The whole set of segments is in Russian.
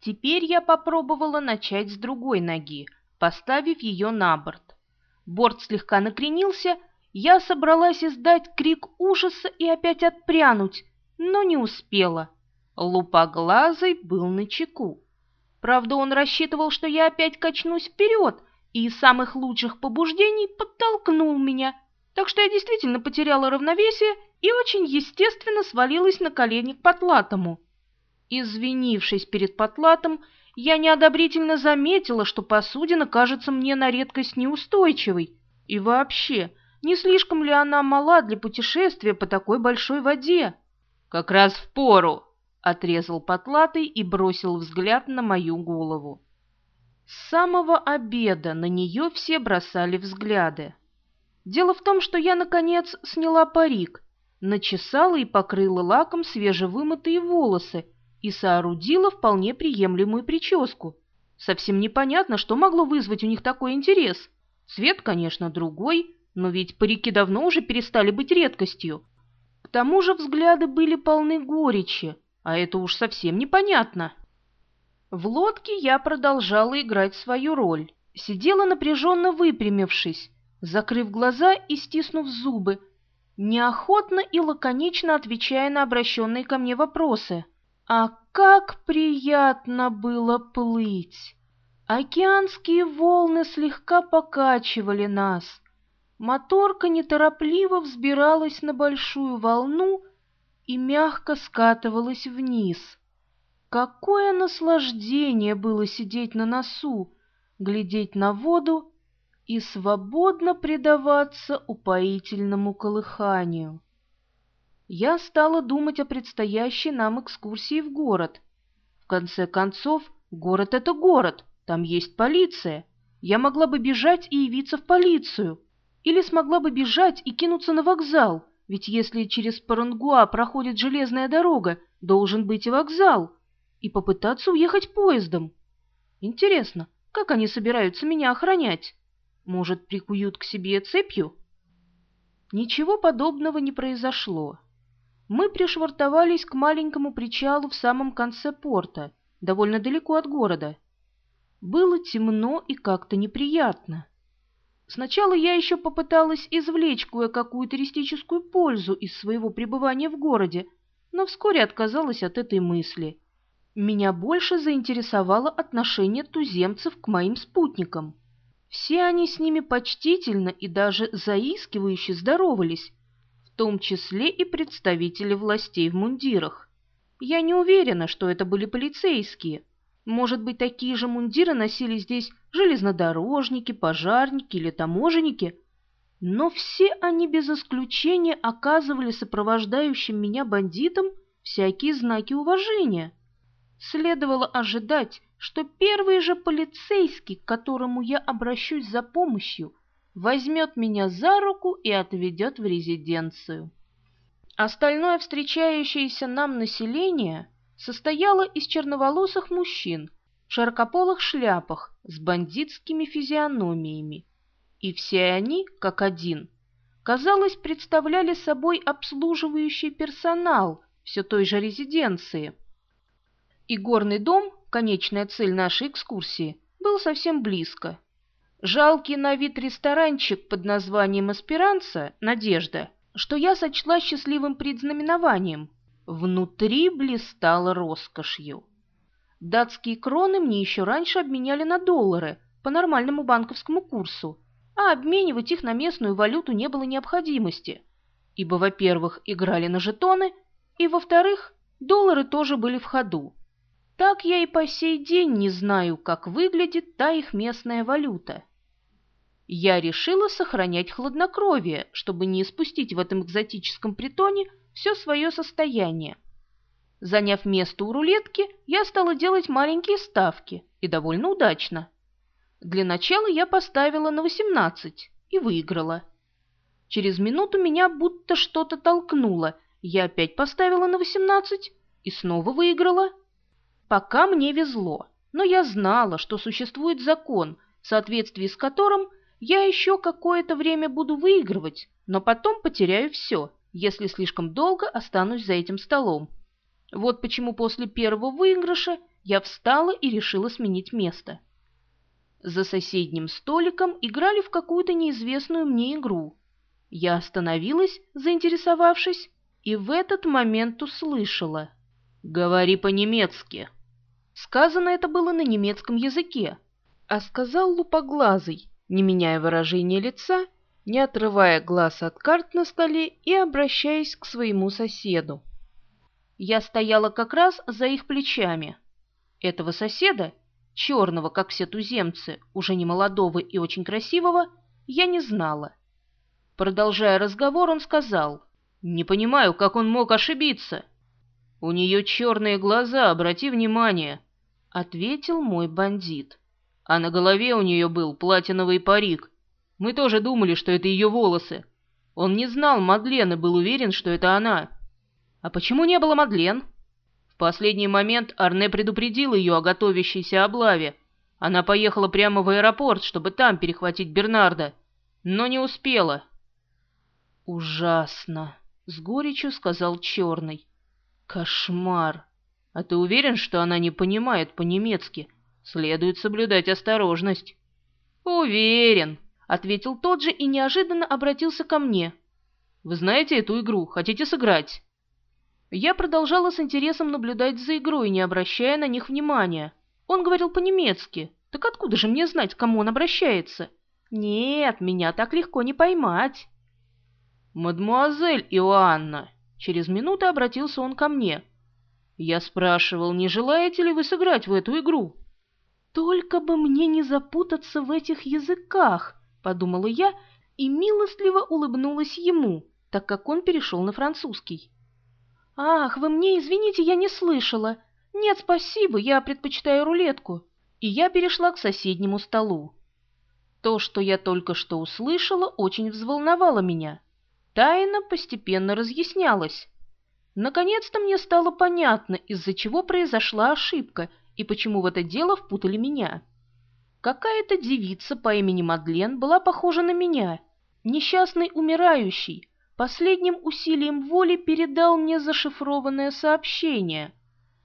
Теперь я попробовала начать с другой ноги, поставив ее на борт. Борт слегка накренился, я собралась издать крик ужаса и опять отпрянуть, но не успела. Лупоглазый был на чеку. Правда, он рассчитывал, что я опять качнусь вперед, и из самых лучших побуждений подтолкнул меня, так что я действительно потеряла равновесие и очень естественно свалилась на колени к потлатому. Извинившись перед потлатом, я неодобрительно заметила, что посудина кажется мне на редкость неустойчивой. И вообще, не слишком ли она мала для путешествия по такой большой воде? Как раз в пору, отрезал потлатый и бросил взгляд на мою голову. С самого обеда на нее все бросали взгляды. Дело в том, что я, наконец, сняла парик, начесала и покрыла лаком свежевымытые волосы и соорудила вполне приемлемую прическу. Совсем непонятно, что могло вызвать у них такой интерес. Цвет, конечно, другой, но ведь парики давно уже перестали быть редкостью. К тому же взгляды были полны горечи, а это уж совсем непонятно. В лодке я продолжала играть свою роль. Сидела напряженно выпрямившись, закрыв глаза и стиснув зубы, неохотно и лаконично отвечая на обращенные ко мне вопросы. А как приятно было плыть! Океанские волны слегка покачивали нас. Моторка неторопливо взбиралась на большую волну и мягко скатывалась вниз. Какое наслаждение было сидеть на носу, глядеть на воду и свободно предаваться упоительному колыханию. Я стала думать о предстоящей нам экскурсии в город. В конце концов, город — это город, там есть полиция. Я могла бы бежать и явиться в полицию. Или смогла бы бежать и кинуться на вокзал, ведь если через Парангуа проходит железная дорога, должен быть и вокзал и попытаться уехать поездом. Интересно, как они собираются меня охранять? Может, прикуют к себе цепью? Ничего подобного не произошло. Мы пришвартовались к маленькому причалу в самом конце порта, довольно далеко от города. Было темно и как-то неприятно. Сначала я еще попыталась извлечь кое-какую туристическую пользу из своего пребывания в городе, но вскоре отказалась от этой мысли – меня больше заинтересовало отношение туземцев к моим спутникам. Все они с ними почтительно и даже заискивающе здоровались, том числе и представители властей в мундирах. Я не уверена, что это были полицейские. Может быть, такие же мундиры носили здесь железнодорожники, пожарники или таможенники, но все они без исключения оказывали сопровождающим меня бандитам всякие знаки уважения. Следовало ожидать, что первый же полицейский, к которому я обращусь за помощью, возьмет меня за руку и отведет в резиденцию. Остальное встречающееся нам население состояло из черноволосых мужчин в широкополых шляпах с бандитскими физиономиями, и все они, как один, казалось, представляли собой обслуживающий персонал все той же резиденции – и горный дом, конечная цель нашей экскурсии, был совсем близко. Жалкий на вид ресторанчик под названием «Аспиранца» «Надежда», что я сочла счастливым предзнаменованием, внутри блистало роскошью. Датские кроны мне еще раньше обменяли на доллары по нормальному банковскому курсу, а обменивать их на местную валюту не было необходимости, ибо, во-первых, играли на жетоны, и, во-вторых, доллары тоже были в ходу. Так я и по сей день не знаю, как выглядит та их местная валюта. Я решила сохранять хладнокровие, чтобы не испустить в этом экзотическом притоне все свое состояние. Заняв место у рулетки, я стала делать маленькие ставки, и довольно удачно. Для начала я поставила на 18 и выиграла. Через минуту меня будто что-то толкнуло, я опять поставила на 18 и снова выиграла. Пока мне везло, но я знала, что существует закон, в соответствии с которым я еще какое-то время буду выигрывать, но потом потеряю все, если слишком долго останусь за этим столом. Вот почему после первого выигрыша я встала и решила сменить место. За соседним столиком играли в какую-то неизвестную мне игру. Я остановилась, заинтересовавшись, и в этот момент услышала «Говори по-немецки». Сказано это было на немецком языке, а сказал лупоглазый, не меняя выражения лица, не отрывая глаз от карт на столе и обращаясь к своему соседу. Я стояла как раз за их плечами. Этого соседа, черного, как все туземцы, уже не молодого и очень красивого, я не знала. Продолжая разговор, он сказал, «Не понимаю, как он мог ошибиться». «У нее черные глаза, обрати внимание», — ответил мой бандит. «А на голове у нее был платиновый парик. Мы тоже думали, что это ее волосы. Он не знал Мадлен и был уверен, что это она». «А почему не было Мадлен?» В последний момент Арне предупредил ее о готовящейся облаве. Она поехала прямо в аэропорт, чтобы там перехватить Бернарда, но не успела. «Ужасно!» — с горечью сказал Черный. «Кошмар! А ты уверен, что она не понимает по-немецки? Следует соблюдать осторожность». «Уверен», — ответил тот же и неожиданно обратился ко мне. «Вы знаете эту игру? Хотите сыграть?» Я продолжала с интересом наблюдать за игрой, не обращая на них внимания. Он говорил по-немецки. Так откуда же мне знать, к кому он обращается? Нет, меня так легко не поймать. «Мадмуазель Иоанна!» Через минуту обратился он ко мне. «Я спрашивал, не желаете ли вы сыграть в эту игру?» «Только бы мне не запутаться в этих языках!» — подумала я и милостливо улыбнулась ему, так как он перешел на французский. «Ах, вы мне извините, я не слышала. Нет, спасибо, я предпочитаю рулетку». И я перешла к соседнему столу. То, что я только что услышала, очень взволновало меня. Тайна постепенно разъяснялась. Наконец-то мне стало понятно, из-за чего произошла ошибка и почему в это дело впутали меня. Какая-то девица по имени Мадлен была похожа на меня, несчастный умирающий, последним усилием воли передал мне зашифрованное сообщение.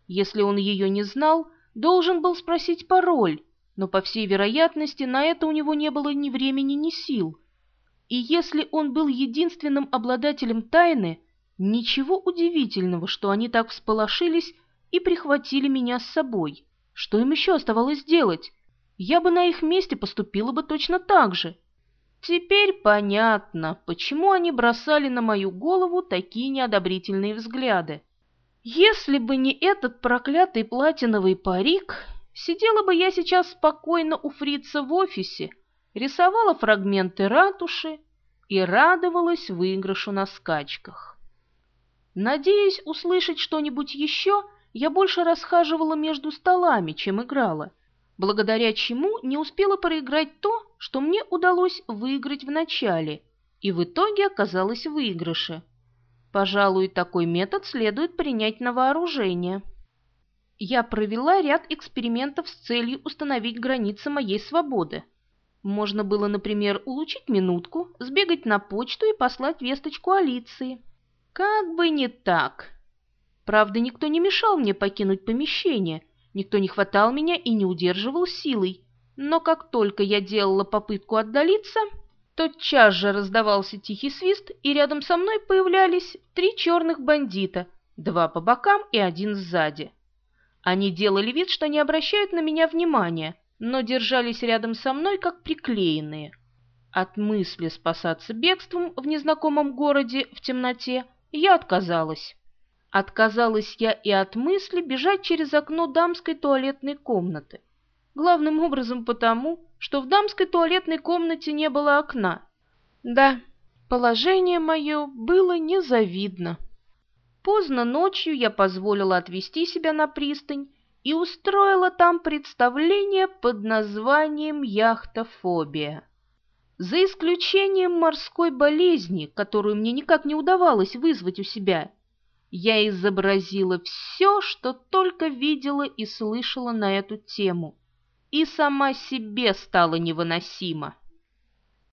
Если он ее не знал, должен был спросить пароль, но, по всей вероятности, на это у него не было ни времени, ни сил. И если он был единственным обладателем тайны, ничего удивительного, что они так всполошились и прихватили меня с собой. Что им еще оставалось делать? Я бы на их месте поступила бы точно так же. Теперь понятно, почему они бросали на мою голову такие неодобрительные взгляды. Если бы не этот проклятый платиновый парик, сидела бы я сейчас спокойно у фрица в офисе, рисовала фрагменты ратуши и радовалась выигрышу на скачках. Надеясь услышать что-нибудь еще, я больше расхаживала между столами, чем играла, благодаря чему не успела проиграть то, что мне удалось выиграть в начале, и в итоге оказалось в выигрыше. Пожалуй, такой метод следует принять на вооружение. Я провела ряд экспериментов с целью установить границы моей свободы. Можно было, например, улучшить минутку, сбегать на почту и послать весточку Алиции. Как бы не так. Правда, никто не мешал мне покинуть помещение, никто не хватал меня и не удерживал силой, но как только я делала попытку отдалиться, тотчас же раздавался тихий свист, и рядом со мной появлялись три черных бандита, два по бокам и один сзади. Они делали вид, что не обращают на меня внимания, но держались рядом со мной, как приклеенные. От мысли спасаться бегством в незнакомом городе в темноте я отказалась. Отказалась я и от мысли бежать через окно дамской туалетной комнаты. Главным образом потому, что в дамской туалетной комнате не было окна. Да, положение мое было незавидно. Поздно ночью я позволила отвезти себя на пристань и устроила там представление под названием «Яхтофобия». За исключением морской болезни, которую мне никак не удавалось вызвать у себя, я изобразила все, что только видела и слышала на эту тему – и сама себе стала невыносима.